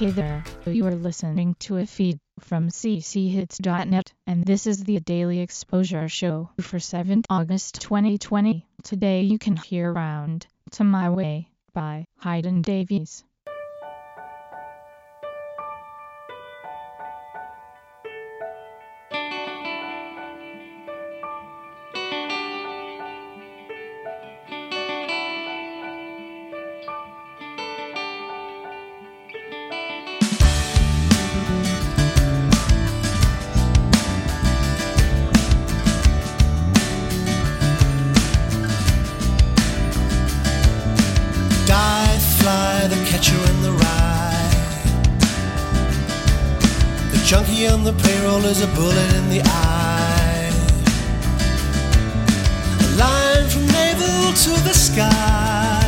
Hey there, you are listening to a feed from cchits.net, and this is the Daily Exposure Show for 7th August 2020. Today you can hear Round to My Way by Hayden Davies. Catcher in the rye. The junkie on the payroll is a bullet in the eye. A line from navel to the sky.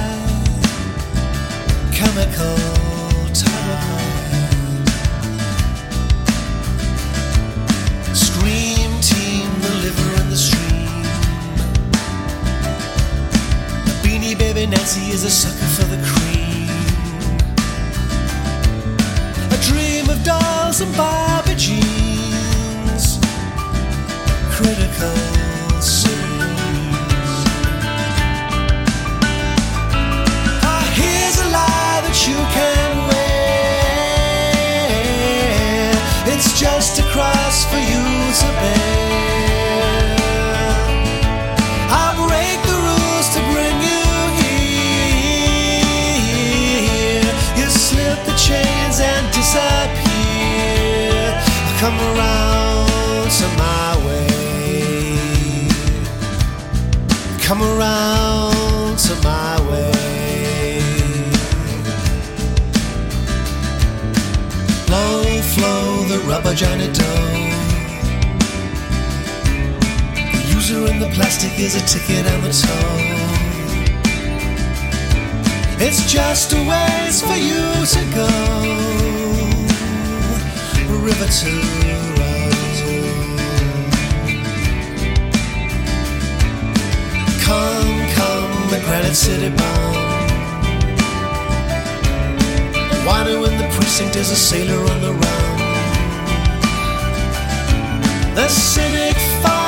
Chemical tide. Scream team, the liver in the stream. Beanie Baby Nancy is a sucker for dolls and jeans. Critical. Ah, here's a lie that you can. It's just a cross for you Come around to my way. Come around to my way. Low flow, the rubber Johnny Doe. The user in the plastic is a ticket on the toe. It's just a ways for you to go. River to road. Come, come, the Granite City bomb. Wino in the precinct is a sailor on the run. The cynic father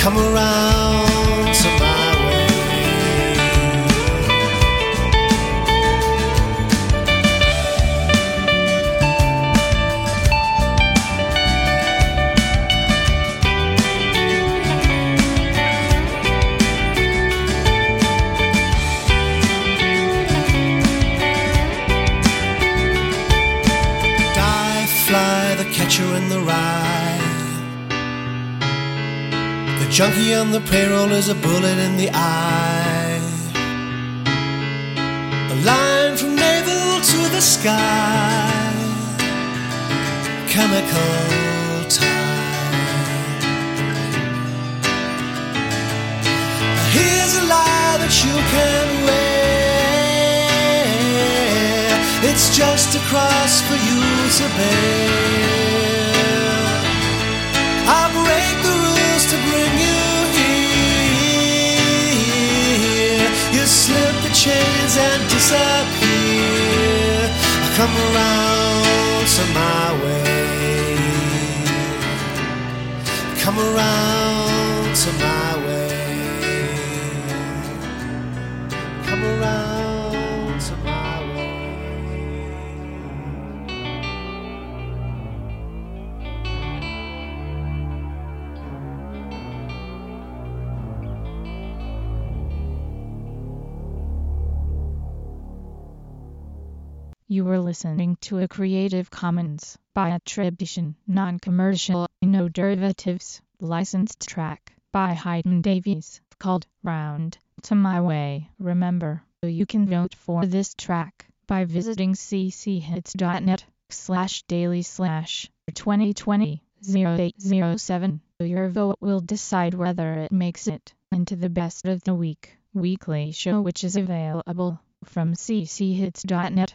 Come around to my way. Die, fly, the catcher in the rye. The junkie on the payroll is a bullet in the eye. A line from navel to the sky. Chemical tide. Here's a lie that you can wear. It's just a cross for you to bear. I'll break the rules to bring chains and disappear. Come around to my way. Come around to my You were listening to a Creative Commons by attribution, non-commercial, no derivatives, licensed track by Hayden Davies called Round to My Way. Remember, you can vote for this track by visiting cchits.net slash daily slash 2020 0807. Your vote will decide whether it makes it into the best of the week weekly show which is available from cchits.net